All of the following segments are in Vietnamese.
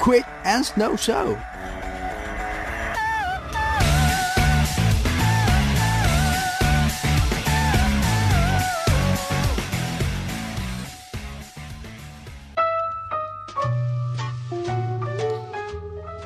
Quick and Snow Show.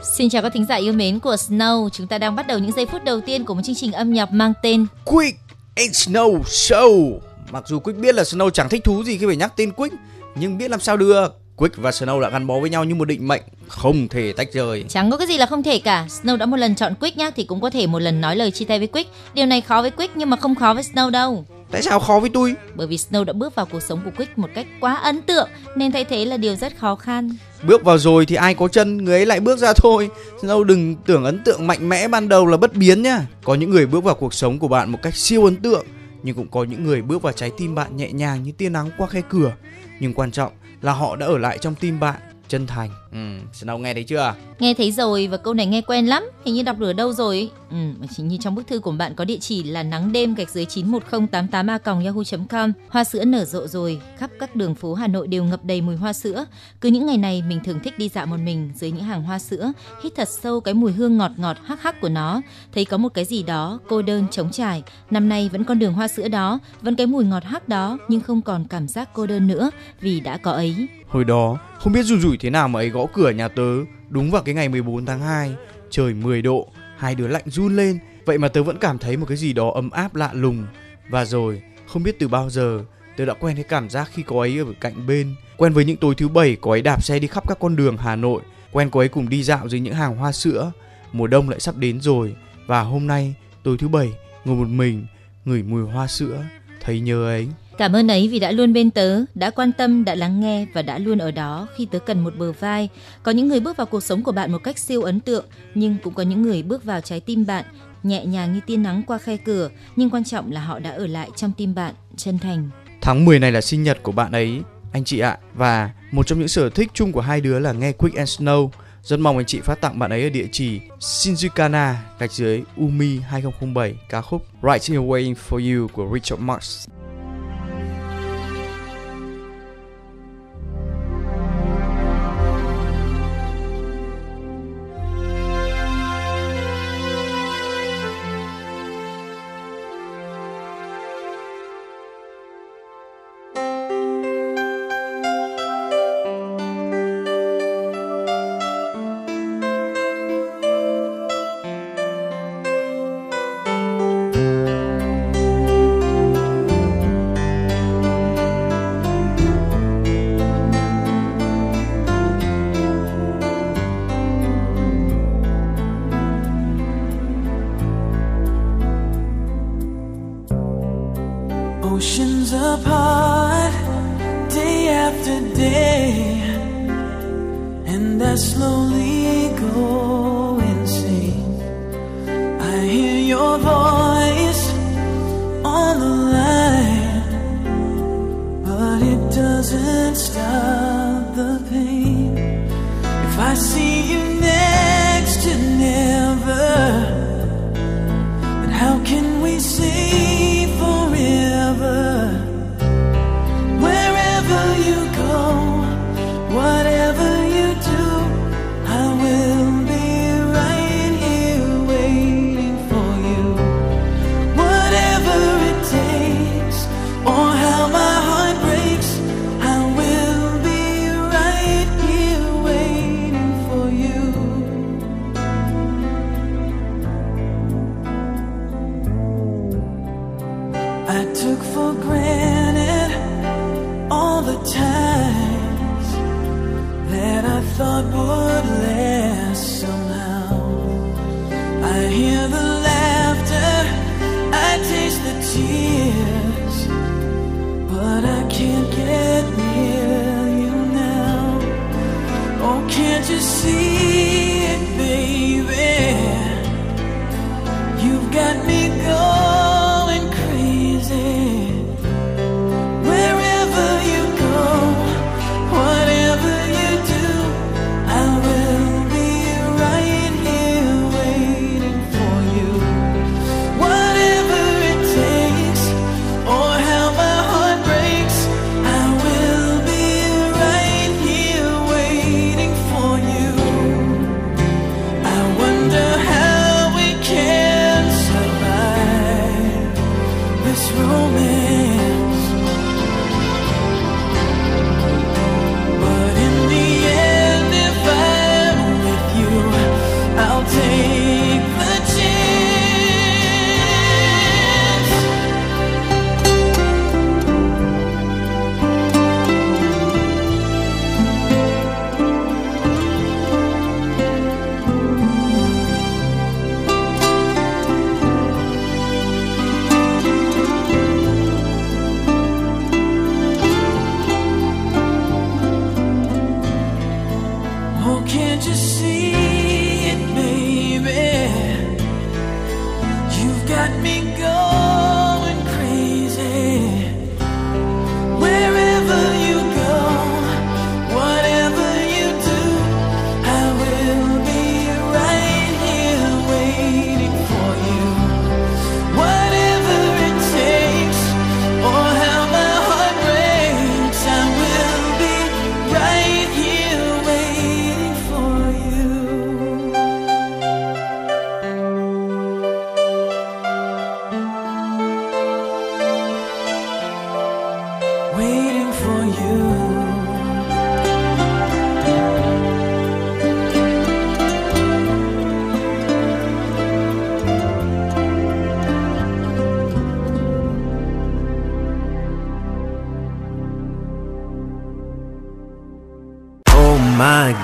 Xin chào các thính giả yêu mến của Snow. Chúng ta đang bắt đầu những giây phút đầu tiên của một chương trình âm nhạc mang tên Quick and Snow Show. Mặc dù Quick biết là Snow chẳng thích thú gì khi phải nhắc tên Quick, nhưng biết làm sao được. Quick và Snow đã gắn bó với nhau như một định mệnh, không thể tách rời. Chẳng có cái gì là không thể cả. Snow đã một lần chọn Quick nhá thì cũng có thể một lần nói lời chia tay với Quick. Điều này khó với Quick nhưng mà không khó với Snow đâu. Tại sao khó với tôi? Bởi vì Snow đã bước vào cuộc sống của Quick một cách quá ấn tượng nên thay thế là điều rất khó khăn. Bước vào rồi thì ai có chân người ấy lại bước ra thôi. Snow đừng tưởng ấn tượng mạnh mẽ ban đầu là bất biến nhá. Có những người bước vào cuộc sống của bạn một cách siêu ấn tượng nhưng cũng có những người bước vào trái tim bạn nhẹ nhàng như tia nắng qua khe cửa. Nhưng quan trọng là họ đã ở lại trong tim bạn chân thành. Ừ, Snow nghe thấy chưa? Nghe thấy rồi và câu này nghe quen lắm, hình như đọc được ở đâu rồi. Ừ, chính như trong bức thư của bạn có địa chỉ là nắng đêm gạch dưới 91088 a yahoo.com. Hoa sữa nở rộ rồi, khắp các đường phố Hà Nội đều ngập đầy mùi hoa sữa. Cứ những ngày này mình thường thích đi dạo một mình dưới những hàng hoa sữa, hít thật sâu cái mùi hương ngọt ngọt hắc hắc của nó, thấy có một cái gì đó cô đơn trống trải. Năm nay vẫn con đường hoa sữa đó, vẫn cái mùi ngọt hắc đó nhưng không còn cảm giác cô đơn nữa vì đã có ấy. Hồi đó, không biết rủi rủi thế nào mà ấy gõ cửa nhà tớ đúng vào cái ngày 14 tháng 2, trời 10 độ, hai đứa lạnh run lên, vậy mà tớ vẫn cảm thấy một cái gì đó ấm áp lạ lùng. Và rồi, không biết từ bao giờ, tớ đã quen với cảm giác khi có ấy ở cạnh bên, quen với những tối thứ bảy có ấy đạp xe đi khắp các con đường Hà Nội, quen có ấy cùng đi dạo dưới những hàng hoa sữa. Mùa đông lại sắp đến rồi, và hôm nay, tối thứ bảy, ngồi một mình, ngửi mùi hoa sữa, thấy nhớ ấy. Cảm ơn ấy vì đã luôn bên tớ, đã quan tâm, đã lắng nghe và đã luôn ở đó khi tớ cần một bờ vai. Có những người bước vào cuộc sống của bạn một cách siêu ấn tượng, nhưng cũng có những người bước vào trái tim bạn nhẹ nhàng như tia nắng qua khe cửa, nhưng quan trọng là họ đã ở lại trong tim bạn, chân thành. Tháng 10 này là sinh nhật của bạn ấy, anh chị ạ. Và một trong những sở thích chung của hai đứa là nghe Quick and Snow. Rất mong anh chị phát tặng bạn ấy ở địa chỉ Shinjukana gạch dưới Umi 2007 ca khúc Right Here Waiting For You của Richard Marx.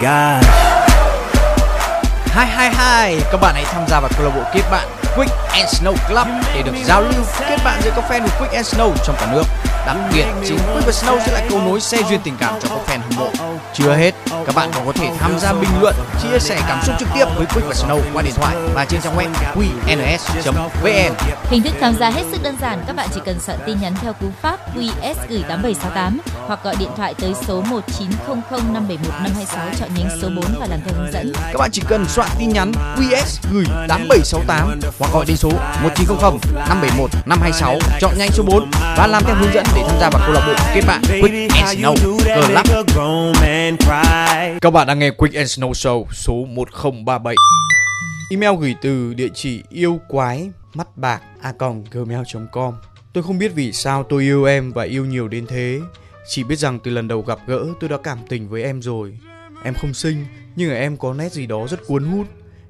God. Hi hi hi, các bạn hãy tham gia vào câu lạc bộ kết bạn Quick and Snow Club để được giao lưu kết bạn giữa các fan của Quick and Snow trong cả nước. Đặc biệt, chính Quick và Snow sẽ là cầu nối xe duyên tình cảm cho các fan hâm mộ. Chưa hết, các bạn còn có thể tham gia bình luận, chia sẻ cảm xúc trực tiếp với Quick và Snow qua điện thoại và trên trang web qns.vn. Hình thức tham gia hết sức đơn giản, các bạn chỉ cần soạn tin nhắn theo cú pháp QS gửi 8768 hoặc gọi điện thoại tới số 1900 571 526 chọn nhánh số 4 và làm theo hướng dẫn. Các bạn chỉ cần soạn tin nhắn QS gửi 8768 hoặc gọi đến số 1900 571 526 chọn nhanh số 4 và làm theo hướng dẫn để tham gia vào câu lạc bộ kết bạn Quick and Snow Club. Các bạn đang nghe Quick and Snow Show số 1037. Email gửi từ địa chỉ yêu quái mắt bạc a gmail.com. Tôi không biết vì sao tôi yêu em và yêu nhiều đến thế. Chỉ biết rằng từ lần đầu gặp gỡ tôi đã cảm tình với em rồi. Em không xinh nhưng ở em có nét gì đó rất cuốn hút.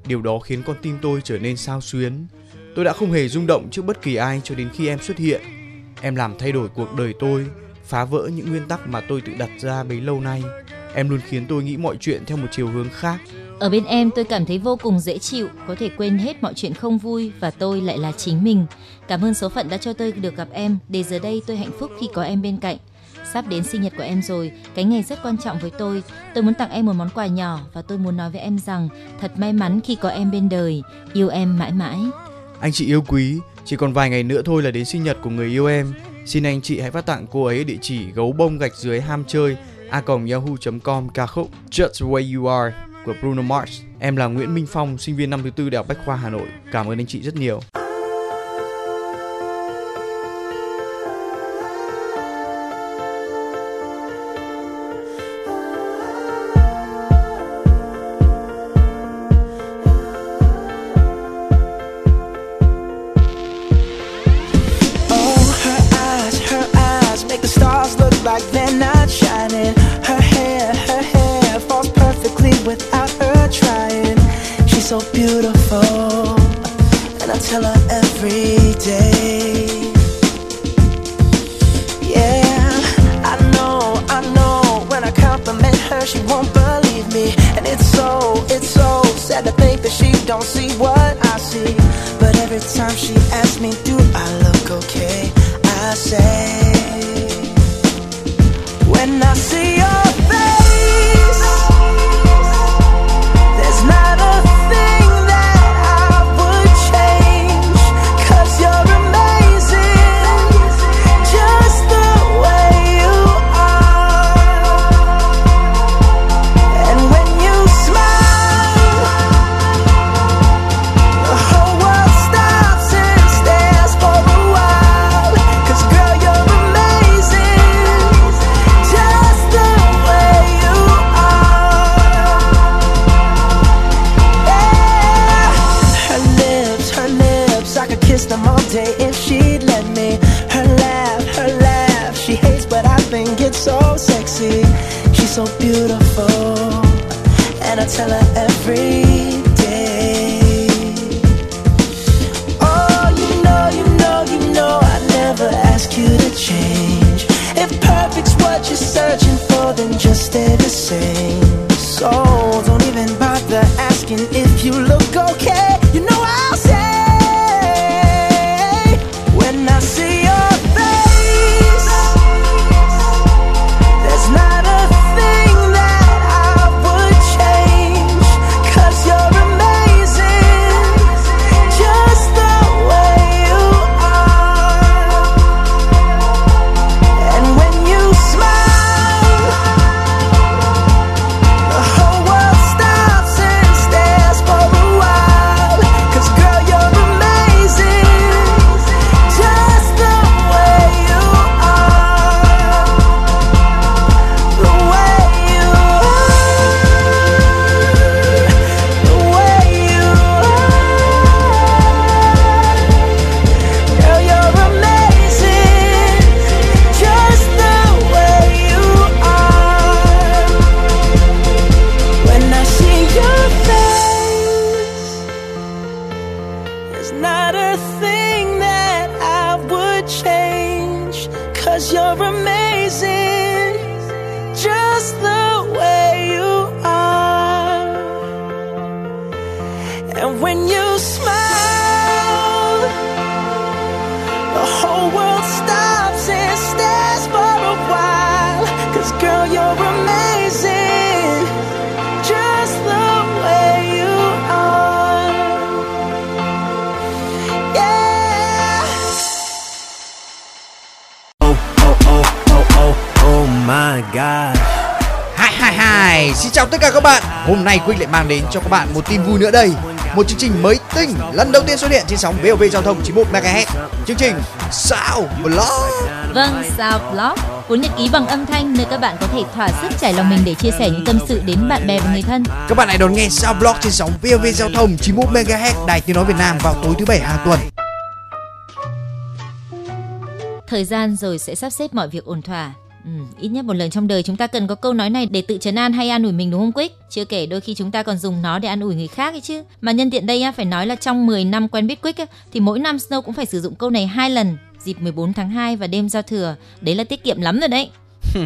Điều đó khiến con tim tôi trở nên sao xuyến. Tôi đã không hề rung động trước bất kỳ ai cho đến khi em xuất hiện. Em làm thay đổi cuộc đời tôi, phá vỡ những nguyên tắc mà tôi tự đặt ra bấy lâu nay. Em luôn khiến tôi nghĩ mọi chuyện theo một chiều hướng khác. Ở bên em tôi cảm thấy vô cùng dễ chịu, có thể quên hết mọi chuyện không vui và tôi lại là chính mình. Cảm ơn số phận đã cho tôi được gặp em, để giờ đây tôi hạnh phúc khi có em bên cạnh. Sắp đến sinh nhật của em rồi, cái ngày rất quan trọng với tôi. Tôi muốn tặng em một món quà nhỏ và tôi muốn nói với em rằng thật may mắn khi có em bên đời, yêu em mãi mãi. Anh chị yêu quý, chỉ còn vài ngày nữa thôi là đến sinh nhật của người yêu em. Xin anh chị hãy phát tặng cô ấy địa chỉ gấu bông gạch dưới ham chơi a yahoo.com ca khúc Just the Way You Are của Bruno Mars. Em là Nguyễn Minh Phong, sinh viên năm thứ tư Đại học Bách khoa Hà Nội. Cảm ơn anh chị rất nhiều. Tell her every my god. Hai hai hai, xin chào tất cả các bạn. Hôm nay Quick lại mang đến cho các bạn một tin vui nữa đây. Một chương trình mới tinh lần đầu tiên xuất hiện trên sóng VOV giao thông 91 MHz. Chương trình Sao Blog. Vâng, Sao Blog, cuốn nhật ký bằng âm thanh nơi các bạn có thể thỏa sức trải lòng mình để chia sẻ những tâm sự đến bạn bè và người thân. Các bạn hãy đón nghe Sao Blog trên sóng VOV giao thông 91 MHz Đài Tiếng nói Việt Nam vào tối thứ bảy hàng tuần. Thời gian rồi sẽ sắp xếp mọi việc ổn thỏa. Ừ, ít nhất một lần trong đời chúng ta cần có câu nói này để tự chấn an hay an ủi mình đúng không Quick? Chưa kể đôi khi chúng ta còn dùng nó để an ủi người khác ấy chứ. Mà nhân tiện đây phải nói là trong 10 năm quen biết Quick thì mỗi năm Snow cũng phải sử dụng câu này hai lần dịp 14 tháng 2 và đêm giao thừa. Đấy là tiết kiệm lắm rồi đấy.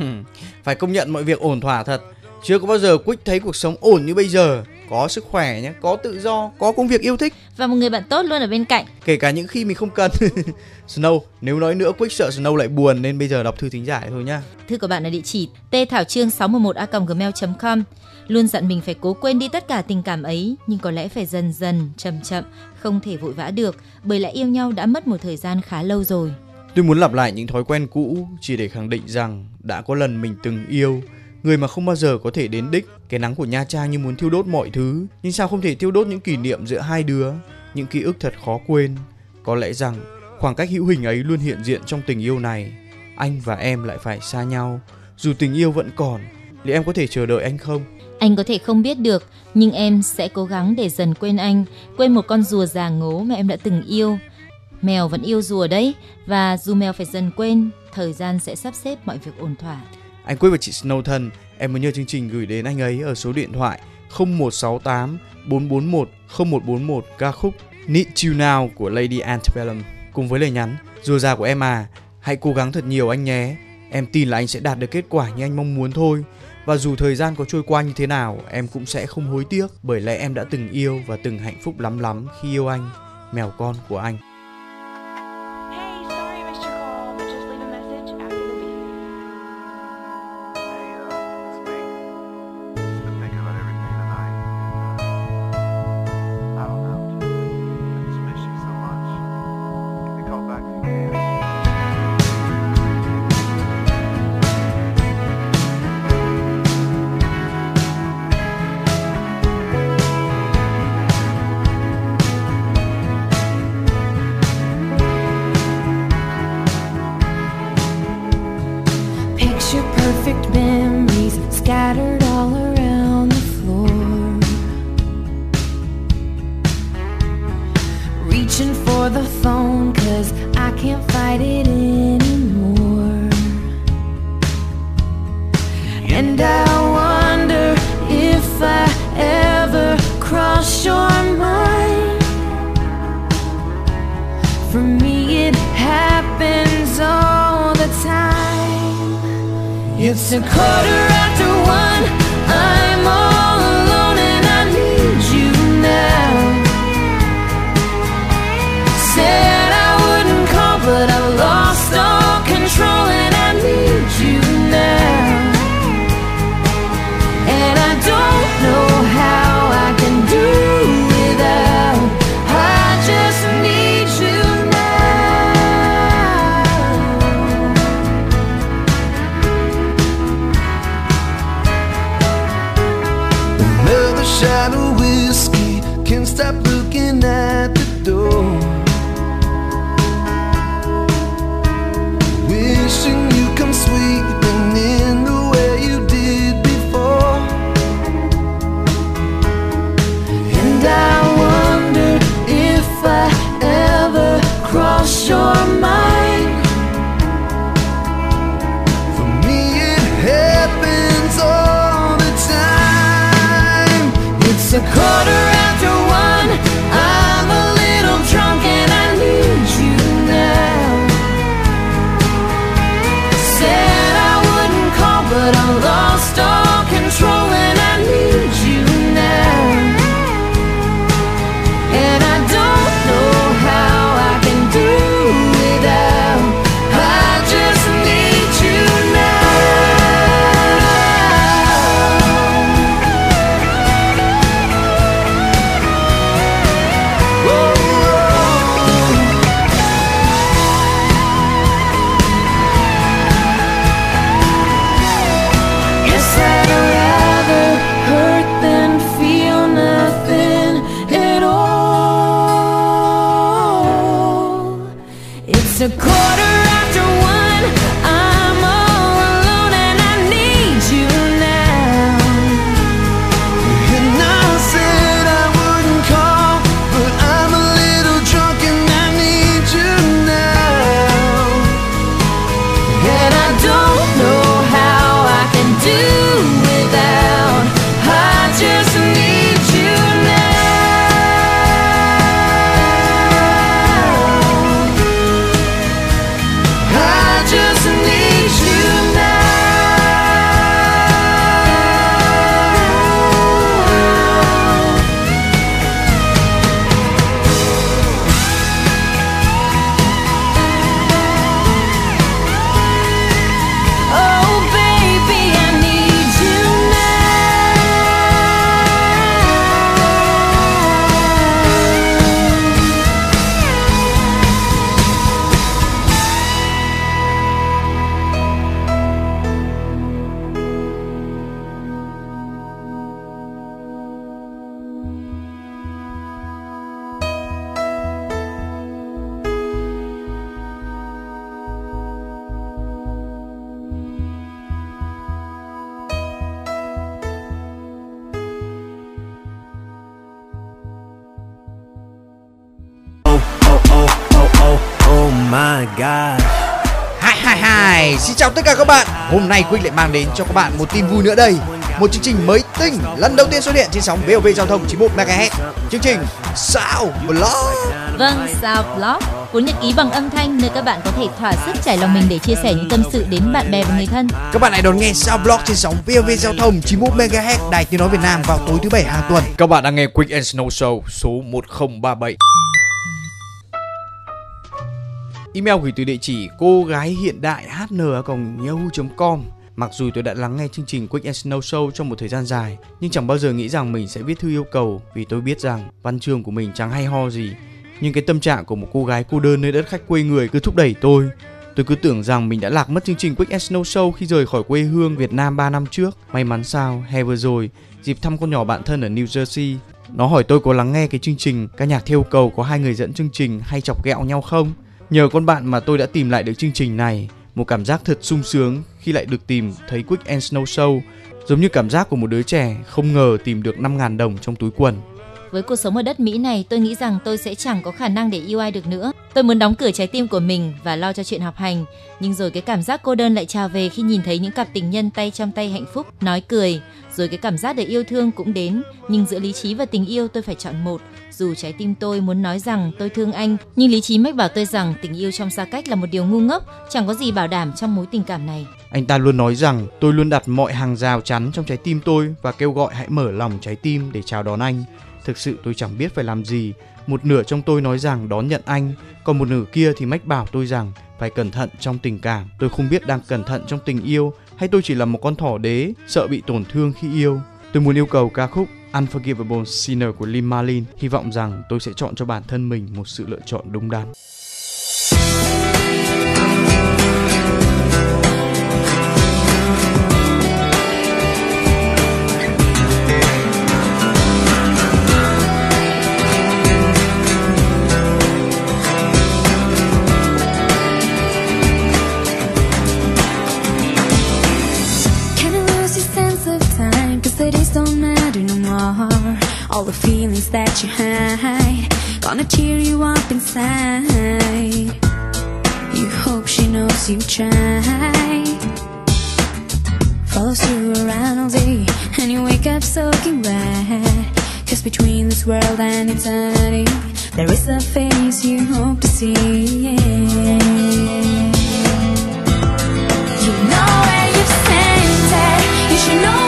Phải công nhận mọi việc ổn thỏa thật. Chưa có bao giờ Quick thấy cuộc sống ổn như bây giờ. Có sức khỏe nhé, có tự do, có công việc yêu thích. Và một người bạn tốt luôn ở bên cạnh. Kể cả những khi mình không cần. Snow, nếu nói nữa Quick sợ Snow lại buồn nên bây giờ đọc thư thính giả thôi nhá. Thư của bạn ở địa chỉ tthảo chương611a.gmail.com Luôn dặn mình phải cố quên đi tất cả tình cảm ấy Nhưng có lẽ phải dần dần, chậm chậm Không thể vội vã được Bởi lẽ yêu nhau đã mất một thời gian khá lâu rồi Tôi muốn lặp lại những thói quen cũ chỉ để khẳng định rằng đã có lần mình từng yêu người mà không bao giờ có thể đến đích. Cái nắng của Nha Trang như muốn thiêu đốt mọi thứ, nhưng sao không thể thiêu đốt những kỷ niệm giữa hai đứa, những ký ức thật khó quên. Có lẽ rằng khoảng cách hữu hình ấy luôn hiện diện trong tình yêu này. Anh và em lại phải xa nhau, dù tình yêu vẫn còn. Liệu em có thể chờ đợi anh không? Anh có thể không biết được Nhưng em sẽ cố gắng để dần quên anh Quên một con rùa già ngố mà em đã từng yêu Mèo vẫn yêu rùa đấy Và dù mèo phải dần quên Thời gian sẽ sắp xếp mọi việc ổn thỏa anh Quyết và chị Snow thân, em muốn nhờ chương trình gửi đến anh ấy ở số điện thoại 0168 441 0141 ca khúc Need You Now của Lady Antebellum cùng với lời nhắn Rùa già của em à, hãy cố gắng thật nhiều anh nhé. Em tin là anh sẽ đạt được kết quả như anh mong muốn thôi. Và dù thời gian có trôi qua như thế nào, em cũng sẽ không hối tiếc bởi lẽ em đã từng yêu và từng hạnh phúc lắm lắm khi yêu anh, mèo con của anh. A quarter tất cả các bạn. Hôm nay Quick lại mang đến cho các bạn một tin vui nữa đây. Một chương trình mới tinh lần đầu tiên xuất hiện trên sóng VOV giao thông 91 MHz. Chương trình Sao Blog. Vâng, Sao Blog, cuốn nhật ký bằng âm thanh nơi các bạn có thể thỏa sức trải lòng mình để chia sẻ những tâm sự đến bạn bè và người thân. Các bạn hãy đón nghe Sao Blog trên sóng VOV giao thông 91 MHz Đài Tiếng nói Việt Nam vào tối thứ bảy hàng tuần. Các bạn đang nghe Quick and Snow Show số 1037. Email gửi từ địa chỉ cô gái hiện đại hn@yahoo.com. Mặc dù tôi đã lắng nghe chương trình Quick and Snow Show trong một thời gian dài, nhưng chẳng bao giờ nghĩ rằng mình sẽ viết thư yêu cầu vì tôi biết rằng văn chương của mình chẳng hay ho gì. Nhưng cái tâm trạng của một cô gái cô đơn nơi đất khách quê người cứ thúc đẩy tôi. Tôi cứ tưởng rằng mình đã lạc mất chương trình Quick and Snow Show khi rời khỏi quê hương Việt Nam 3 năm trước. May mắn sao, hè vừa rồi, dịp thăm con nhỏ bạn thân ở New Jersey, nó hỏi tôi có lắng nghe cái chương trình ca nhạc theo cầu có hai người dẫn chương trình hay chọc ghẹo nhau không? Nhờ con bạn mà tôi đã tìm lại được chương trình này, một cảm giác thật sung sướng khi lại được tìm thấy Quick and Snow Show, giống như cảm giác của một đứa trẻ không ngờ tìm được 5.000 đồng trong túi quần. Với cuộc sống ở đất Mỹ này, tôi nghĩ rằng tôi sẽ chẳng có khả năng để yêu ai được nữa. Tôi muốn đóng cửa trái tim của mình và lo cho chuyện học hành, nhưng rồi cái cảm giác cô đơn lại trào về khi nhìn thấy những cặp tình nhân tay trong tay hạnh phúc, nói cười. Rồi cái cảm giác để yêu thương cũng đến, nhưng giữa lý trí và tình yêu tôi phải chọn một. Dù trái tim tôi muốn nói rằng tôi thương anh, nhưng lý trí mách bảo tôi rằng tình yêu trong xa cách là một điều ngu ngốc, chẳng có gì bảo đảm trong mối tình cảm này. Anh ta luôn nói rằng tôi luôn đặt mọi hàng rào chắn trong trái tim tôi và kêu gọi hãy mở lòng trái tim để chào đón anh. Thực sự tôi chẳng biết phải làm gì. Một nửa trong tôi nói rằng đón nhận anh, còn một nửa kia thì mách bảo tôi rằng phải cẩn thận trong tình cảm. Tôi không biết đang cẩn thận trong tình yêu hay tôi chỉ là một con thỏ đế, sợ bị tổn thương khi yêu. Tôi muốn yêu cầu ca khúc Unforgivable Sinner của Lim Marlin. Hy vọng rằng tôi sẽ chọn cho bản thân mình một sự lựa chọn đúng đắn. All the feelings that you hide, gonna cheer you up inside. You hope she knows you tried. Follows you around all day, and you wake up soaking wet. Cause between this world and eternity, there is a face you hope to see. You know where you've sent it. You should know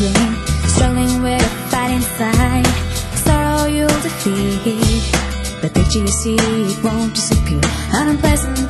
Struggling with a fight inside. Sorrow you'll defeat But the you see it won't disappear. Unpleasant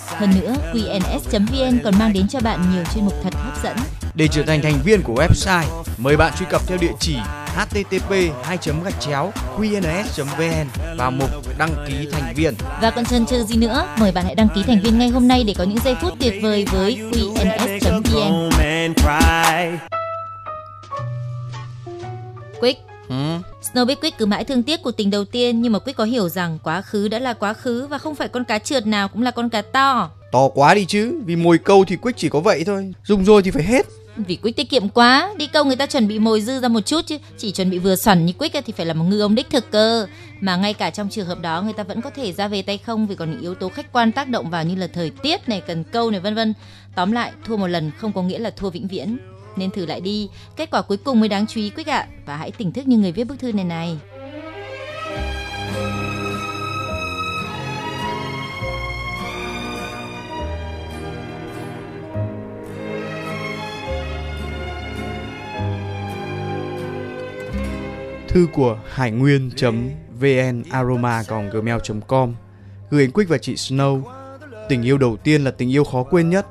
Hơn nữa, qns.vn còn mang đến cho bạn nhiều chuyên mục thật hấp dẫn. Để trở thành thành viên của website, mời bạn truy cập theo địa chỉ http 2 gạch chéo qns.vn vào mục đăng ký thành viên. Và còn chần chừ gì nữa, mời bạn hãy đăng ký thành viên ngay hôm nay để có những giây phút tuyệt vời với qns.vn. Quick, Ừ. Snow biết Quick cứ mãi thương tiếc cuộc tình đầu tiên nhưng mà Quick có hiểu rằng quá khứ đã là quá khứ và không phải con cá trượt nào cũng là con cá to. To quá đi chứ, vì mồi câu thì Quick chỉ có vậy thôi, dùng rồi thì phải hết. Vì Quick tiết kiệm quá, đi câu người ta chuẩn bị mồi dư ra một chút chứ, chỉ chuẩn bị vừa xoắn như Quick thì phải là một ngư ông đích thực cơ. Mà ngay cả trong trường hợp đó người ta vẫn có thể ra về tay không vì còn những yếu tố khách quan tác động vào như là thời tiết này, cần câu này vân vân. Tóm lại, thua một lần không có nghĩa là thua vĩnh viễn. Nên thử lại đi, kết quả cuối cùng mới đáng chú ý quyết ạ. Và hãy tỉnh thức như người viết bức thư này này. Thư của hải nguyên vn aroma gmail com gửi anh Quick và chị Snow. Tình yêu đầu tiên là tình yêu khó quên nhất,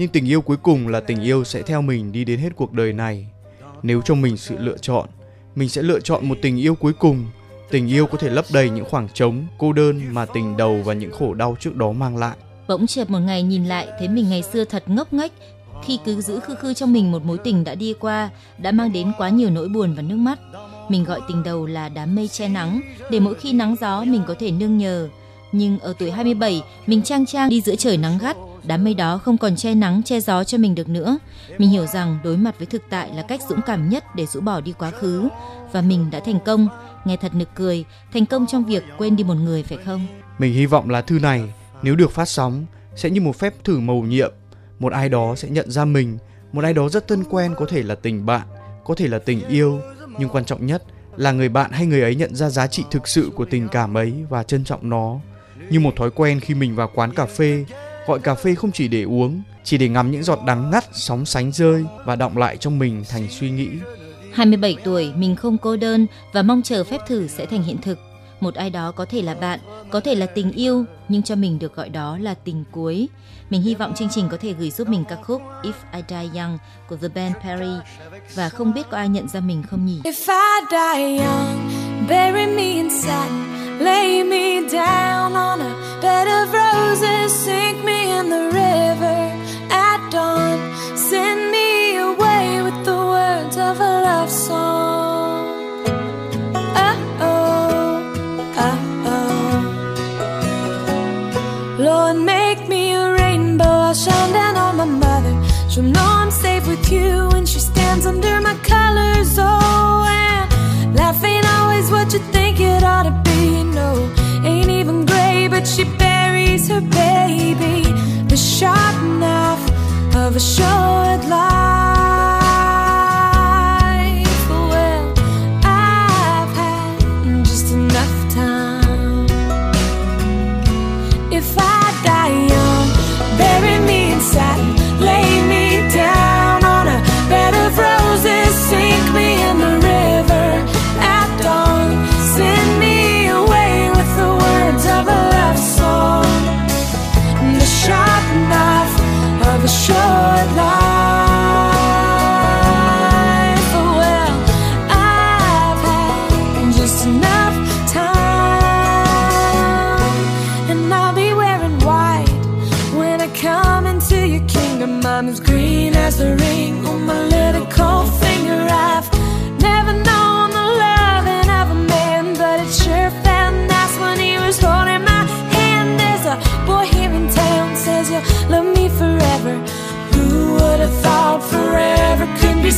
nhưng tình yêu cuối cùng là tình yêu sẽ theo mình đi đến hết cuộc đời này. Nếu cho mình sự lựa chọn, mình sẽ lựa chọn một tình yêu cuối cùng. Tình yêu có thể lấp đầy những khoảng trống, cô đơn mà tình đầu và những khổ đau trước đó mang lại. Bỗng chợt một ngày nhìn lại thấy mình ngày xưa thật ngốc nghếch khi cứ giữ khư khư trong mình một mối tình đã đi qua, đã mang đến quá nhiều nỗi buồn và nước mắt. Mình gọi tình đầu là đám mây che nắng, để mỗi khi nắng gió mình có thể nương nhờ. Nhưng ở tuổi 27, mình trang trang đi giữa trời nắng gắt, đám mây đó không còn che nắng che gió cho mình được nữa. Mình hiểu rằng đối mặt với thực tại là cách dũng cảm nhất để rũ bỏ đi quá khứ và mình đã thành công. Nghe thật nực cười, thành công trong việc quên đi một người phải không? Mình hy vọng là thư này nếu được phát sóng sẽ như một phép thử mầu nhiệm. Một ai đó sẽ nhận ra mình, một ai đó rất thân quen có thể là tình bạn, có thể là tình yêu, nhưng quan trọng nhất là người bạn hay người ấy nhận ra giá trị thực sự của tình cảm ấy và trân trọng nó như một thói quen khi mình vào quán cà phê gọi cà phê không chỉ để uống chỉ để ngắm những giọt đắng ngắt sóng sánh rơi và đọng lại trong mình thành suy nghĩ 27 tuổi, mình không cô đơn và mong chờ phép thử sẽ thành hiện thực. Một ai đó có thể là bạn, có thể là tình yêu, nhưng cho mình được gọi đó là tình cuối. Mình hy vọng chương trình có thể gửi giúp mình ca khúc If I Die Young của The Band Perry và không biết có ai nhận ra mình không nhỉ? If I die young, bury me in satin, lay me down on a bed of roses, sink me in the river at dawn, send me away with the words of a love song. Oh oh, oh oh. Lord, make me a rainbow. I'll shine down on my mother. She'll know I'm safe with you when she stands under my colors. Oh, to be. No, ain't even gray, but she buries her baby. The sharp knife of a short life.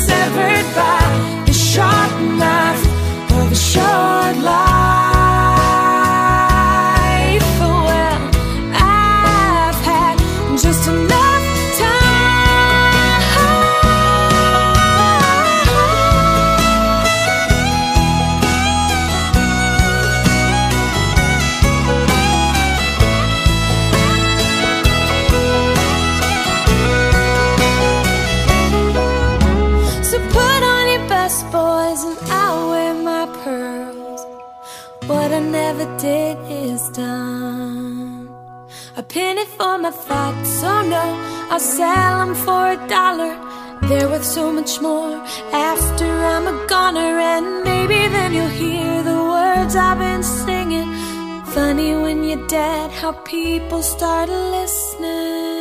Severed by I'll sell them for a dollar. They're worth so much more after I'm a goner, and maybe then you'll hear the words I've been singing. Funny when you're dead, how people start listening.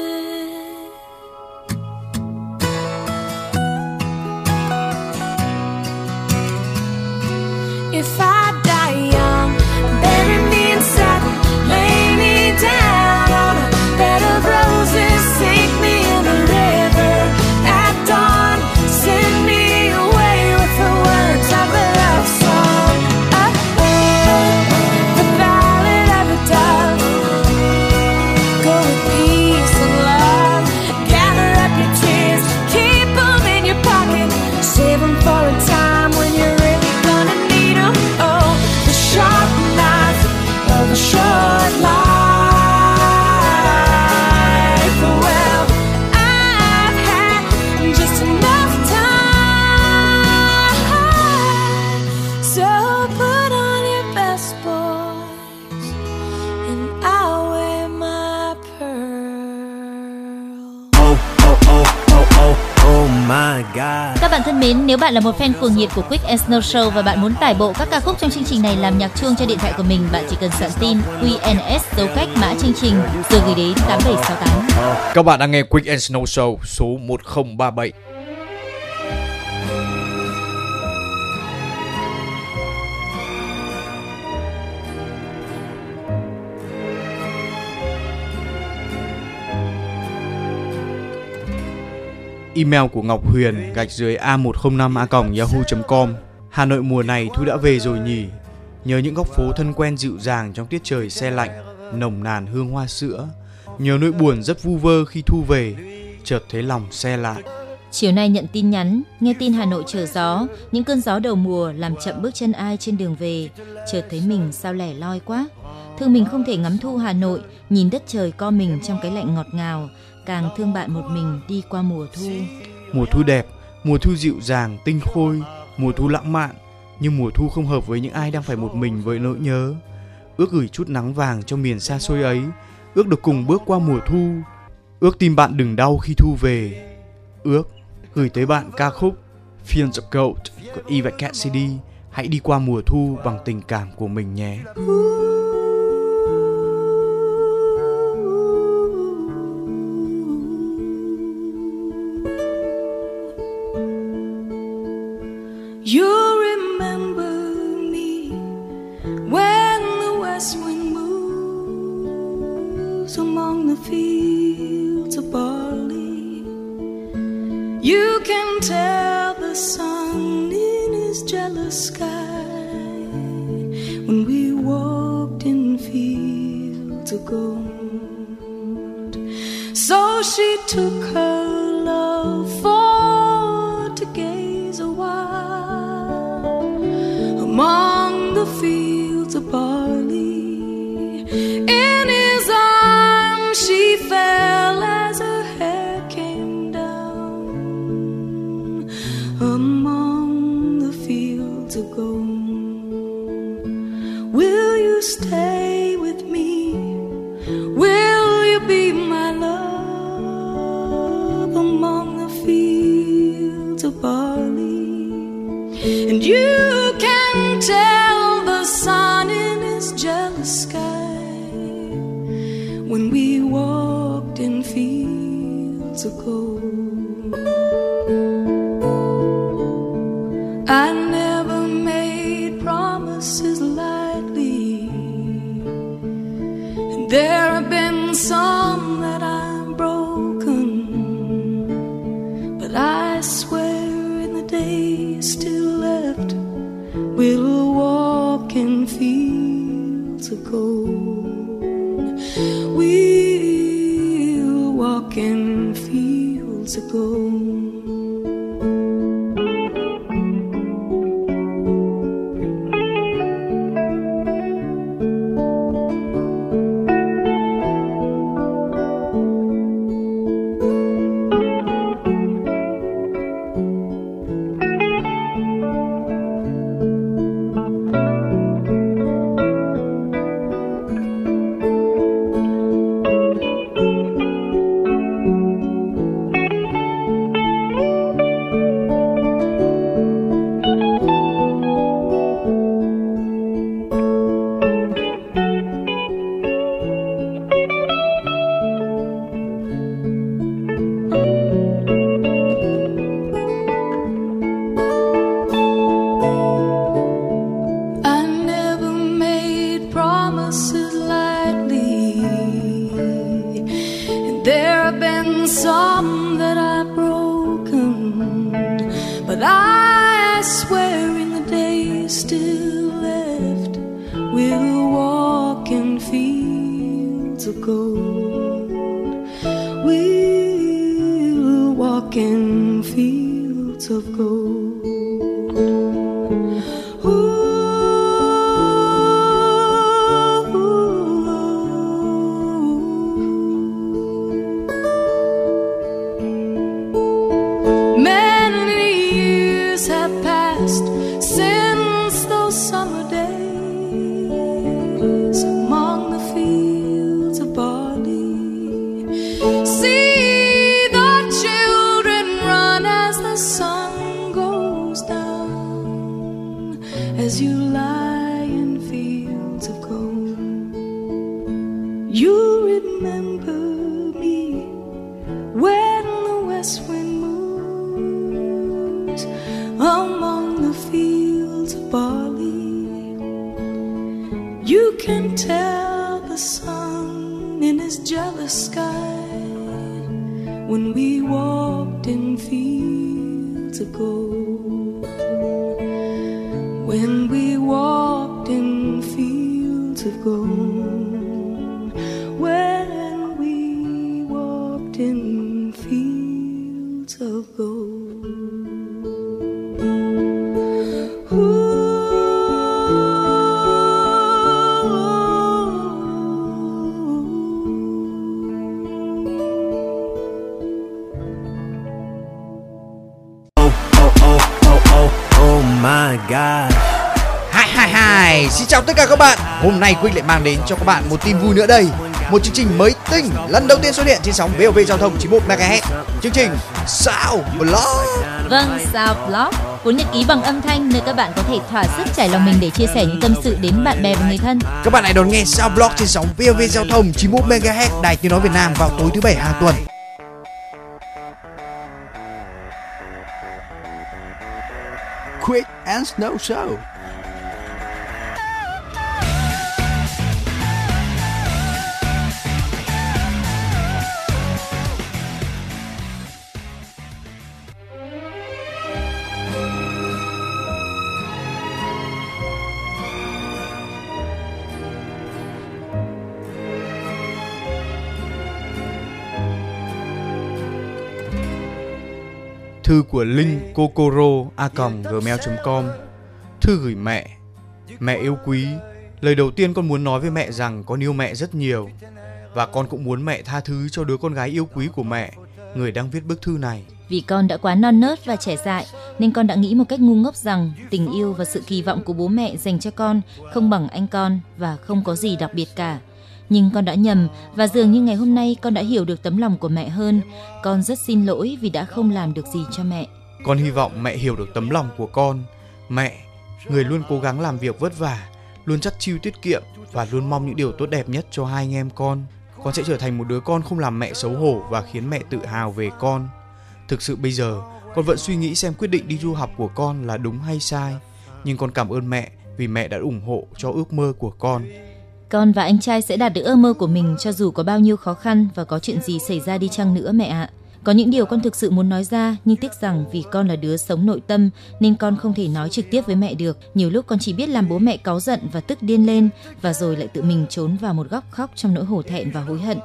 Bạn là một fan cuồng nhiệt của Quick and Snow Show và bạn muốn tải bộ các ca khúc trong chương trình này làm nhạc chuông cho điện thoại của mình, bạn chỉ cần soạn tin QNS dấu cách mã chương trình rồi gửi đến 8768. Các bạn đang nghe Quick and Snow Show số 1037. Email của Ngọc Huyền gạch dưới a105a.yahoo.com Hà Nội mùa này Thu đã về rồi nhỉ? Nhớ những góc phố thân quen dịu dàng trong tiết trời xe lạnh, nồng nàn hương hoa sữa. Nhớ nỗi buồn rất vu vơ khi Thu về, chợt thấy lòng xe lại. Chiều nay nhận tin nhắn, nghe tin Hà Nội chờ gió, những cơn gió đầu mùa làm chậm bước chân ai trên đường về, chợt thấy mình sao lẻ loi quá. Thương mình không thể ngắm thu Hà Nội, nhìn đất trời co mình trong cái lạnh ngọt ngào, càng thương bạn một mình đi qua mùa thu. Mùa thu đẹp, mùa thu dịu dàng, tinh khôi, mùa thu lãng mạn, nhưng mùa thu không hợp với những ai đang phải một mình với nỗi nhớ. Ước gửi chút nắng vàng cho miền xa xôi ấy, ước được cùng bước qua mùa thu, ước tìm bạn đừng đau khi thu về. Ước gửi tới bạn ca khúc Fields of Gold của Eva Cassidy. Hãy đi qua mùa thu bằng tình cảm của mình nhé. Ooh. in fields of gold. We'll walk in fields of gold. Hôm nay Quỳnh lại mang đến cho các bạn một tin vui nữa đây. Một chương trình mới tinh lần đầu tiên xuất hiện trên sóng VOV giao thông 91 MHz. Chương trình Sao Blog. Vâng, Sao Blog, cuốn nhật ký bằng âm thanh nơi các bạn có thể thỏa sức trải lòng mình để chia sẻ những tâm sự đến bạn bè và người thân. Các bạn hãy đón nghe Sao Blog trên sóng VOV giao thông 91 MHz Đài Tiếng nói Việt Nam vào tối thứ bảy hàng tuần. Quick and Snow Show. Thư của Linh Kokoro a gmail.com Thư gửi mẹ. Mẹ yêu quý. Lời đầu tiên con muốn nói với mẹ rằng con yêu mẹ rất nhiều Và con cũng muốn mẹ tha thứ cho đứa con gái yêu quý của mẹ, Người đang viết bức thư này. Vì con đã quá non nớt và trẻ dại, nên con đã nghĩ một cách ngu ngốc rằng tình yêu và sự kỳ vọng của bố mẹ dành cho con không bằng anh con và không có gì đặc biệt cả. Nhưng con đã nhầm và dường như ngày hôm nay con đã hiểu được tấm lòng của mẹ hơn. Con rất xin lỗi vì đã không làm được gì cho mẹ. Con hy vọng mẹ hiểu được tấm lòng của con. Mẹ, người luôn cố gắng làm việc vất vả Luôn chắt chiu tiết kiệm Và luôn mong những điều tốt đẹp nhất cho hai anh em con. Con sẽ trở thành một đứa con không làm mẹ xấu hổ Và khiến mẹ tự hào về con. Thực sự bây giờ con vẫn suy nghĩ xem quyết định đi du học của con là đúng hay sai. Nhưng con cảm ơn mẹ vì mẹ đã ủng hộ cho ước mơ của con. Con và anh trai sẽ đạt được ước mơ của mình cho dù có bao nhiêu khó khăn và có chuyện gì xảy ra đi chăng nữa mẹ ạ. Có những điều con thực sự muốn nói ra nhưng tiếc rằng vì con là đứa sống nội tâm nên con không thể nói trực tiếp với mẹ được. Nhiều lúc con chỉ biết làm bố mẹ cáu giận và tức điên lên và rồi lại tự mình trốn vào một góc khóc trong nỗi hổ thẹn và hối hận.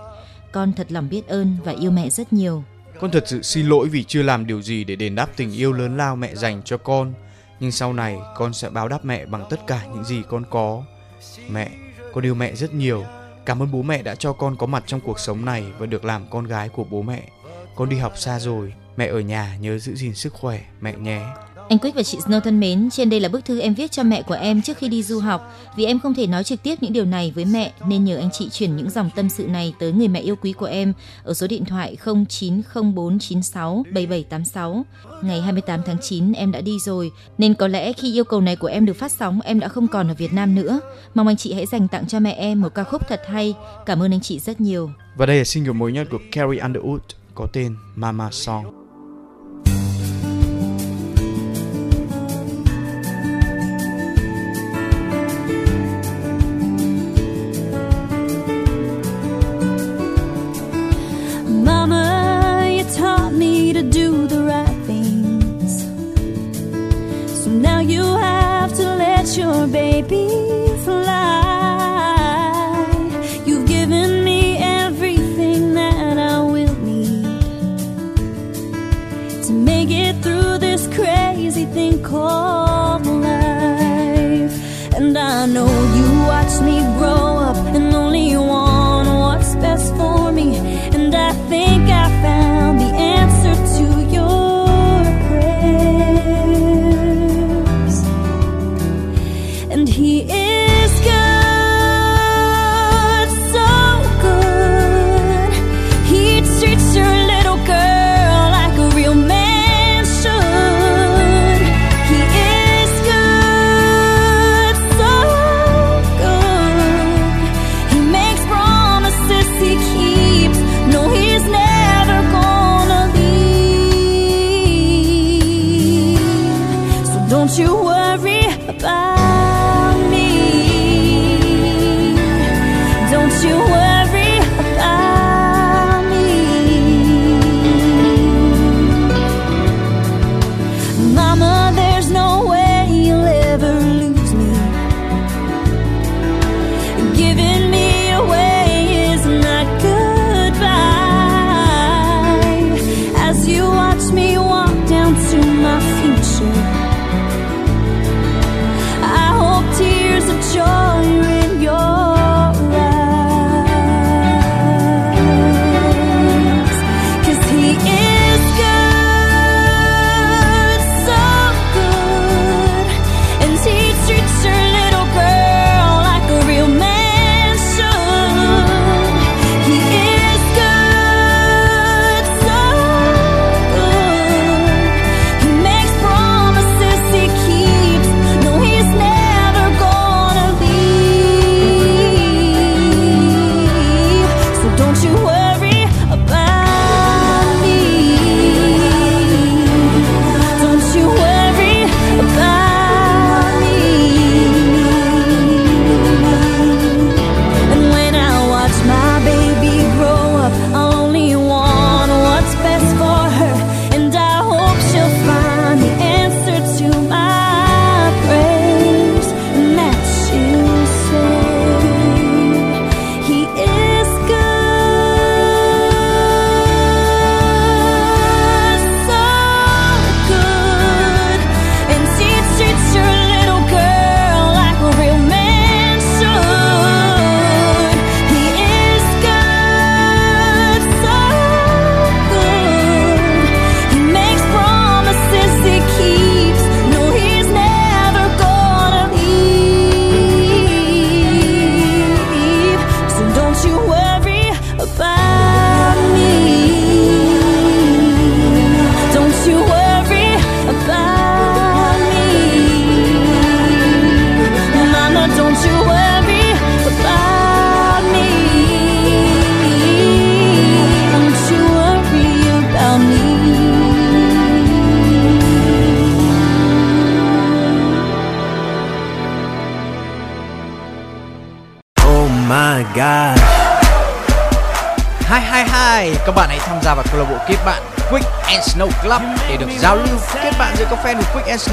Con thật lòng biết ơn và yêu mẹ rất nhiều. Con thật sự xin lỗi vì chưa làm điều gì để đền đáp tình yêu lớn lao mẹ dành cho con Nhưng sau này con sẽ báo đáp mẹ bằng tất cả những gì con có Mẹ, con yêu mẹ rất nhiều. Cảm ơn bố mẹ đã cho con có mặt trong cuộc sống này và được làm con gái của bố mẹ. Con đi học xa rồi, mẹ ở nhà nhớ giữ gìn sức khỏe mẹ nhé. Anh Quyết và chị Snow thân mến, trên đây là bức thư em viết cho mẹ của em trước khi đi du học. Vì em không thể nói trực tiếp những điều này với mẹ nên nhờ anh chị chuyển những dòng tâm sự này tới người mẹ yêu quý của em ở số điện thoại 0904967786. Ngày 28 tháng 9 em đã đi rồi nên có lẽ khi yêu cầu này của em được phát sóng em đã không còn ở Việt Nam nữa. Mong anh chị hãy dành tặng cho mẹ em một ca khúc thật hay. Cảm ơn anh chị rất nhiều. Và đây là single mới nhất của Carrie Underwood có tên Mama Song baby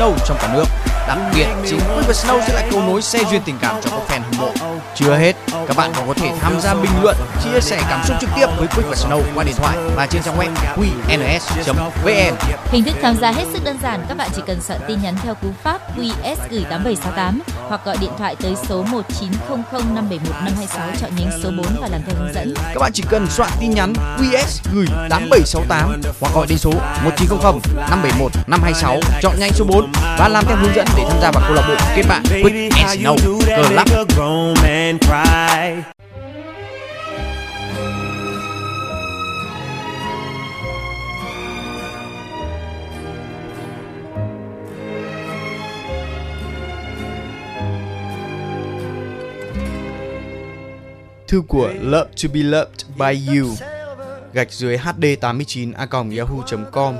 Snow trong cả nước. Đặc biệt, chính Quick và Snow sẽ là cầu nối xe duyên tình cảm cho các fan hâm mộ. Chưa hết, các bạn còn có thể tham gia bình luận, chia sẻ cảm xúc trực tiếp với Quick và Snow qua điện thoại và trên trang web qns.vn. Hình thức tham gia hết sức đơn giản, các bạn chỉ cần soạn tin nhắn theo cú pháp QS gửi 8768 hoặc gọi điện thoại tới số 1900 571 526 chọn nhánh số 4 và làm theo hướng dẫn. Các bạn chỉ cần soạn tin nhắn QS gửi 8768 hoặc gọi đến số 1900 571 526 chọn nhanh số 4 và làm theo hướng dẫn để tham gia vào câu lạc bộ kết bạn Quick and Snow Club. Thư của Love to be loved by you gạch dưới hd89 a yahoo.com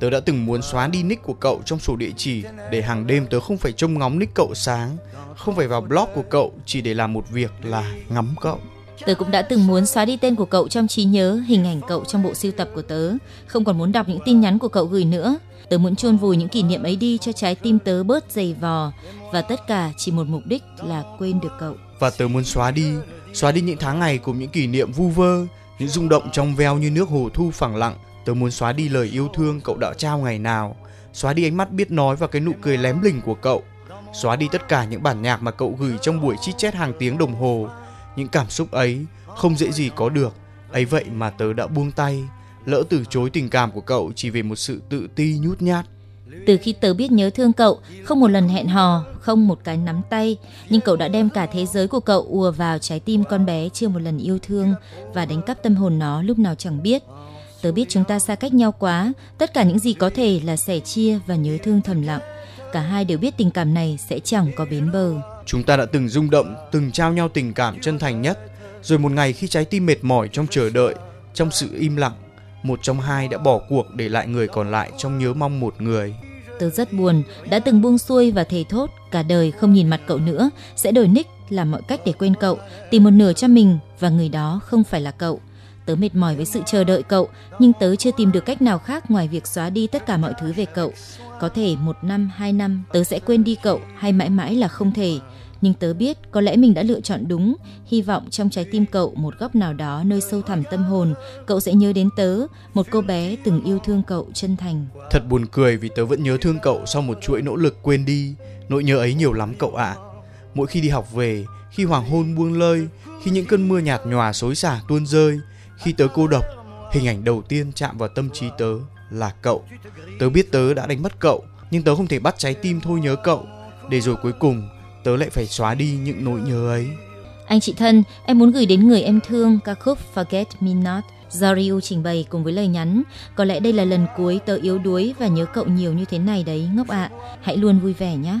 Tớ đã từng muốn xóa đi nick của cậu trong sổ địa chỉ để hàng đêm tớ không phải trông ngóng nick cậu sáng, không phải vào blog của cậu chỉ để làm một việc là ngắm cậu. Tớ cũng đã từng muốn xóa đi tên của cậu trong trí nhớ, hình ảnh cậu trong bộ sưu tập của tớ, không còn muốn đọc những tin nhắn của cậu gửi nữa. Tớ muốn chôn vùi những kỷ niệm ấy đi cho trái tim tớ bớt dày vò và tất cả chỉ một mục đích là quên được cậu. Và tớ muốn xóa đi, xóa đi những tháng ngày cùng những kỷ niệm vu vơ, những rung động trong veo như nước hồ thu phẳng lặng. Tớ muốn xóa đi lời yêu thương cậu đã trao ngày nào, xóa đi ánh mắt biết nói và cái nụ cười lém lỉnh của cậu, xóa đi tất cả những bản nhạc mà cậu gửi trong buổi chit chat hàng tiếng đồng hồ. Những cảm xúc ấy không dễ gì có được, ấy vậy mà tớ đã buông tay, lỡ từ chối tình cảm của cậu chỉ vì một sự tự ti nhút nhát. Từ khi tớ biết nhớ thương cậu, không một lần hẹn hò, không một cái nắm tay, nhưng cậu đã đem cả thế giới của cậu ùa vào trái tim con bé chưa một lần yêu thương và đánh cắp tâm hồn nó lúc nào chẳng biết. Tớ biết chúng ta xa cách nhau quá, tất cả những gì có thể là sẻ chia và nhớ thương thầm lặng. Cả hai đều biết tình cảm này sẽ chẳng có bến bờ. Chúng ta đã từng rung động, từng trao nhau tình cảm chân thành nhất. Rồi một ngày khi trái tim mệt mỏi trong chờ đợi, trong sự im lặng, một trong hai đã bỏ cuộc để lại người còn lại trong nhớ mong một người. Tớ rất buồn, đã từng buông xuôi và thề thốt cả đời không nhìn mặt cậu nữa, sẽ đổi nick làm mọi cách để quên cậu, tìm một nửa cho mình và người đó không phải là cậu. Tớ mệt mỏi với sự chờ đợi cậu, nhưng tớ chưa tìm được cách nào khác ngoài việc xóa đi tất cả mọi thứ về cậu. Có thể một năm, hai năm tớ sẽ quên đi cậu hay mãi mãi là không thể. Nhưng tớ biết có lẽ mình đã lựa chọn đúng, hy vọng trong trái tim cậu một góc nào đó nơi sâu thẳm tâm hồn, cậu sẽ nhớ đến tớ, một cô bé từng yêu thương cậu chân thành. Thật buồn cười vì tớ vẫn nhớ thương cậu sau một chuỗi nỗ lực quên đi. Nỗi nhớ ấy nhiều lắm cậu ạ. Mỗi khi đi học về, khi hoàng hôn buông lơi, khi những cơn mưa nhạt nhòa xối xả tuôn rơi, khi tớ cô độc, hình ảnh đầu tiên chạm vào tâm trí tớ là cậu. Tớ biết tớ đã đánh mất cậu, nhưng tớ không thể bắt trái tim thôi nhớ cậu. Để rồi cuối cùng, tớ lại phải xóa đi những nỗi nhớ ấy. Anh chị thân, em muốn gửi đến người em thương ca khúc Forget Me Not do Ryu trình bày cùng với lời nhắn. Có lẽ đây là lần cuối tớ yếu đuối và nhớ cậu nhiều như thế này đấy ngốc ạ. Hãy luôn vui vẻ nhé.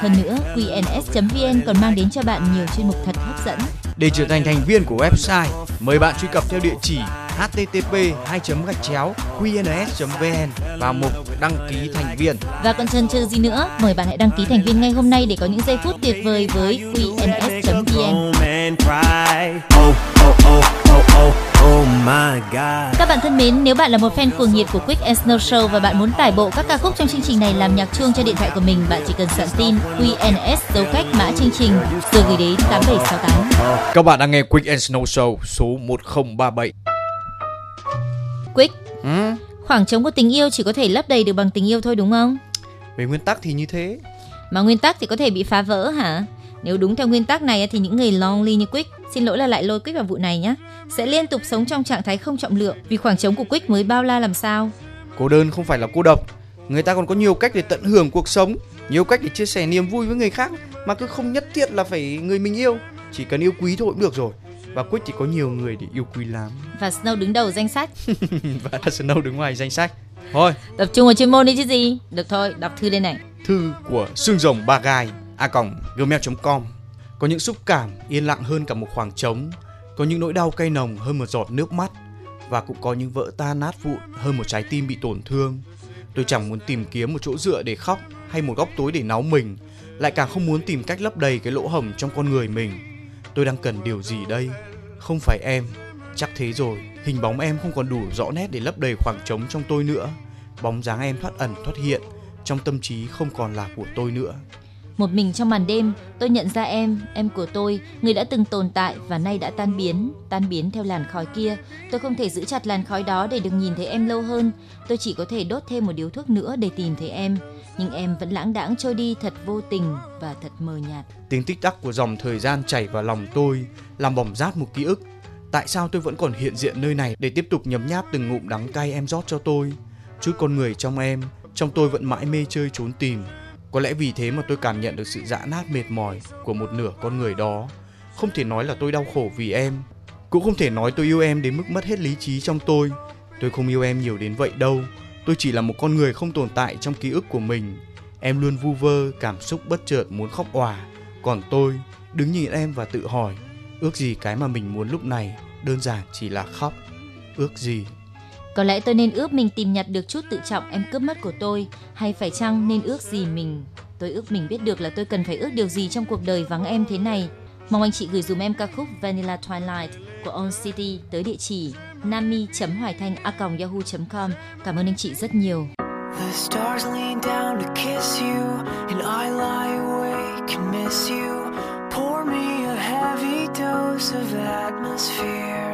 Hơn nữa, qns.vn còn mang đến cho bạn nhiều chuyên mục thật hấp dẫn. Để trở thành thành viên của website, mời bạn truy cập theo địa chỉ http 2 gạch chéo qns.vn vào mục đăng ký thành viên. Và còn chần chừ gì nữa, mời bạn hãy đăng ký thành viên ngay hôm nay để có những giây phút tuyệt vời với qns.vn. Oh, my god. Các bạn thân mến, nếu bạn là một fan cuồng nhiệt của Quick and Snow Show và bạn muốn tải bộ các ca khúc trong chương trình này làm nhạc chuông cho điện thoại của mình, bạn chỉ cần soạn tin QNS dấu cách mã chương trình rồi gửi đến 8768. Các bạn đang nghe Quick and Snow Show số 1037. Quick, Ừ, khoảng trống của tình yêu chỉ có thể lấp đầy được bằng tình yêu thôi đúng không? về nguyên tắc thì như thế. Mà nguyên tắc thì có thể bị phá vỡ hả? Nếu đúng theo nguyên tắc này thì những người lonely như Quick, xin lỗi là lại lôi Quick vào vụ này nhé, sẽ liên tục sống trong trạng thái không trọng lượng vì khoảng trống của Quick mới bao la làm sao. Cô đơn không phải là cô độc. Người ta còn có nhiều cách để tận hưởng cuộc sống, nhiều cách để chia sẻ niềm vui với người khác mà cứ không nhất thiết là phải người mình yêu, chỉ cần yêu quý thôi cũng được rồi. Và Quick thì có nhiều người để yêu quý lắm. Và Snow đứng đầu danh sách. và Snow đứng ngoài danh sách. Thôi, Tập trung vào chuyên môn đi chứ gì. Được thôi, đọc thư đây này. thư của xương rồng ba gai a còng gmail.com có những xúc cảm yên lặng hơn cả một khoảng trống. Có những nỗi đau cay nồng hơn một giọt nước mắt. Và cũng có những vỡ tan nát vụn hơn một trái tim bị tổn thương. Tôi chẳng muốn tìm kiếm một chỗ dựa để khóc hay một góc tối để náu mình. Lại càng không muốn tìm cách lấp đầy cái lỗ hổng trong con người mình. Tôi đang cần điều gì đây? Không phải em. Chắc thế rồi, hình bóng em không còn đủ rõ nét để lấp đầy khoảng trống trong tôi nữa. Bóng dáng em thoát ẩn thoát hiện trong tâm trí không còn là của tôi nữa. Một mình trong màn đêm, tôi nhận ra em, em của tôi, người đã từng tồn tại và nay đã tan biến, tan biến theo làn khói kia. Tôi không thể giữ chặt làn khói đó để được nhìn thấy em lâu hơn. Tôi chỉ có thể đốt thêm một điếu thuốc nữa để tìm thấy em. Nhưng em vẫn lãng đãng trôi đi thật vô tình và thật mờ nhạt. tiếng tích tắc của dòng thời gian chảy vào lòng tôi làm bỏng rát một ký ức tại sao tôi vẫn còn hiện diện nơi này để tiếp tục nhấm nháp từng ngụm đắng cay em rót cho tôi chút con người trong em trong tôi vẫn mãi mê chơi trốn tìm có lẽ vì thế mà tôi cảm nhận được sự dã nát mệt mỏi của một nửa con người đó. Không thể nói là tôi đau khổ vì em, cũng không thể nói tôi yêu em đến mức mất hết lý trí trong tôi. Tôi không yêu em nhiều đến vậy đâu. Tôi chỉ là một con người không tồn tại trong ký ức của mình. Em luôn vu vơ, cảm xúc bất chợt muốn khóc òa. Còn tôi, đứng nhìn em và tự hỏi, ước gì cái mà mình muốn lúc này đơn giản chỉ là khóc. Ước gì? Có lẽ tôi nên ước mình tìm nhặt được chút tự trọng em cướp mất của tôi. Hay phải chăng nên ước gì mình? Tôi ước mình biết được là tôi cần phải ước điều gì trong cuộc đời vắng em thế này. Mong anh chị gửi dùm em ca khúc Vanilla Twilight của On City tới địa chỉ nami.hoài thanh a yahoo.com Cảm ơn anh chị rất nhiều. The stars lean down to kiss you, and I lie awake and miss you. Pour me a heavy dose of atmosphere.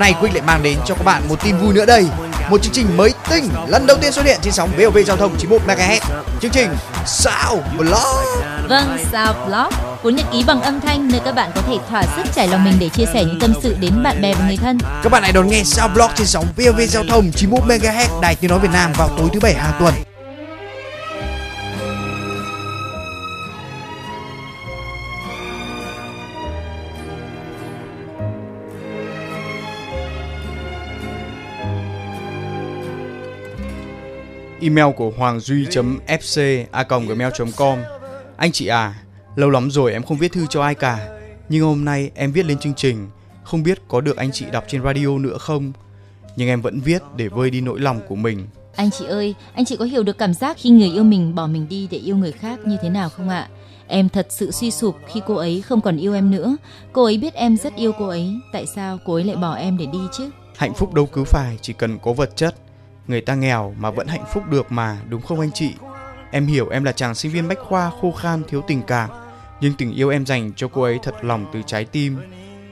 nay Quỳnh lại mang đến cho các bạn một tin vui nữa đây. Một chương trình mới tinh lần đầu tiên xuất hiện trên sóng VOV giao thông 91 MHz. Chương trình Sao Blog. Vâng, Sao Blog, cuốn nhật ký bằng âm thanh nơi các bạn có thể thỏa sức trải lòng mình để chia sẻ những tâm sự đến bạn bè và người thân. Các bạn hãy đón nghe Sao Blog trên sóng VOV giao thông 91 MHz Đài Tiếng nói Việt Nam vào tối thứ bảy hàng tuần. Email của hoàng duy.fc@gmail.com Anh chị à, lâu lắm rồi em không viết thư cho ai cả, nhưng hôm nay em viết lên chương trình, không biết có được anh chị đọc trên radio nữa không? Nhưng em vẫn viết để vơi đi nỗi lòng của mình. Anh chị ơi, anh chị có hiểu được cảm giác khi người yêu mình bỏ mình đi để yêu người khác như thế nào không ạ? Em thật sự suy sụp khi cô ấy không còn yêu em nữa. Cô ấy biết em rất yêu cô ấy, tại sao cô ấy lại bỏ em để đi chứ? Hạnh phúc đâu cứ phải chỉ cần có vật chất. Người ta nghèo mà vẫn hạnh phúc được mà, đúng không anh chị? Em hiểu em là chàng sinh viên bách khoa khô khan thiếu tình cảm, nhưng tình yêu em dành cho cô ấy thật lòng từ trái tim.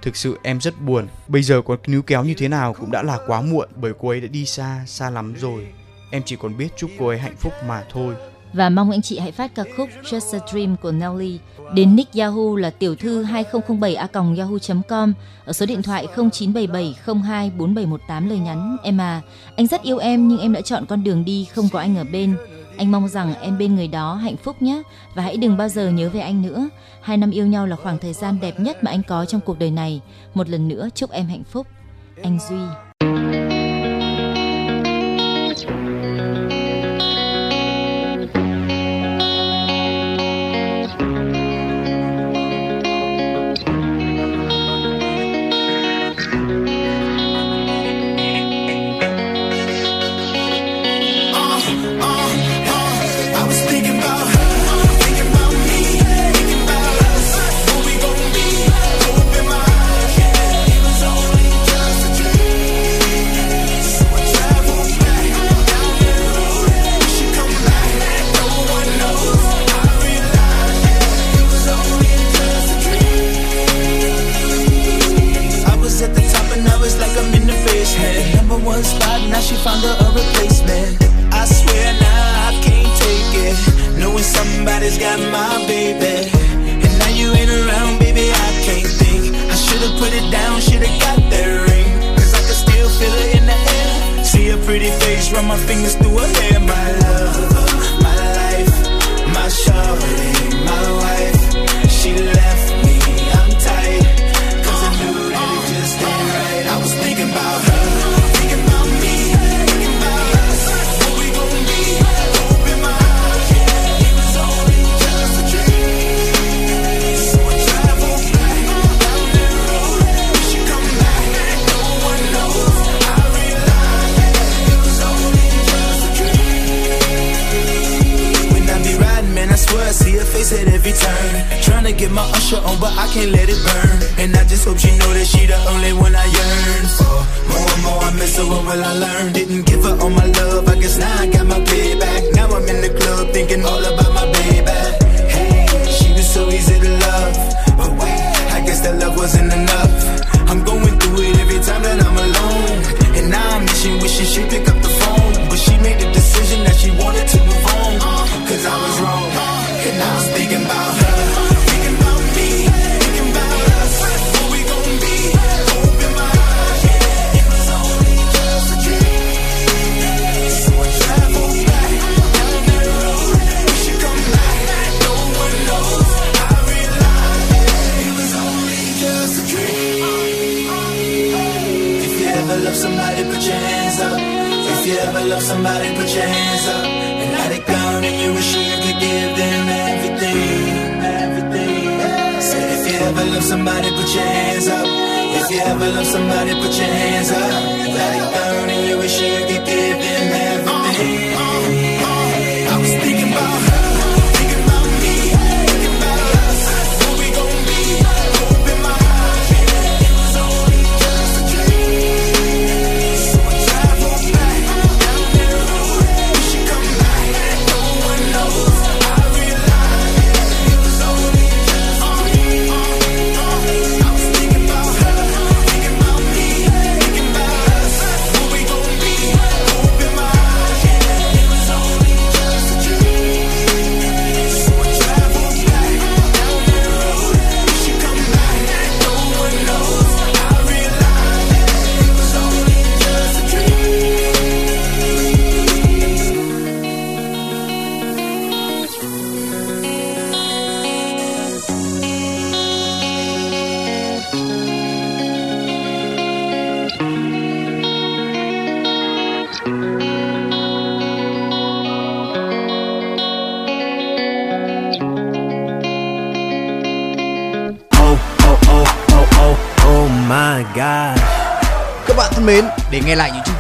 Thực sự em rất buồn. Bây giờ có níu kéo như thế nào cũng đã là quá muộn bởi cô ấy đã đi xa, xa lắm rồi. Em chỉ còn biết chúc cô ấy hạnh phúc mà thôi. Và mong anh chị hãy phát ca khúc Just a Dream của Nelly đến nick Yahoo là tiểu thư 2007 a yahoo.com ở số điện thoại 0977024718 lời nhắn. Em à anh rất yêu em nhưng em đã chọn con đường đi không có anh ở bên. Anh mong rằng em bên người đó hạnh phúc nhé. Và hãy đừng bao giờ nhớ về anh nữa. Hai năm yêu nhau là khoảng thời gian đẹp nhất mà anh có trong cuộc đời này. Một lần nữa chúc em hạnh phúc. Anh Duy. ever love somebody, put your hands up. If you ever love somebody, put your hands up. And now they gone and you wish you could give them everything, everything. Said if you ever love somebody, put your hands up. If you ever love somebody, put your hands up. Now they gone and you wish you could give them everything.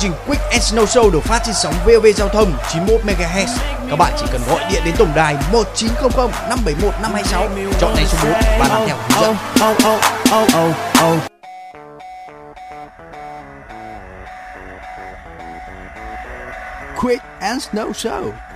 trình Quick and Snow Show được phát trên sóng VOV Giao thông 91 MHz. Các bạn chỉ cần gọi điện đến tổng đài 1900 571 526 chọn ngay số 4 và làm theo hướng dẫn. Quick and Snow Show.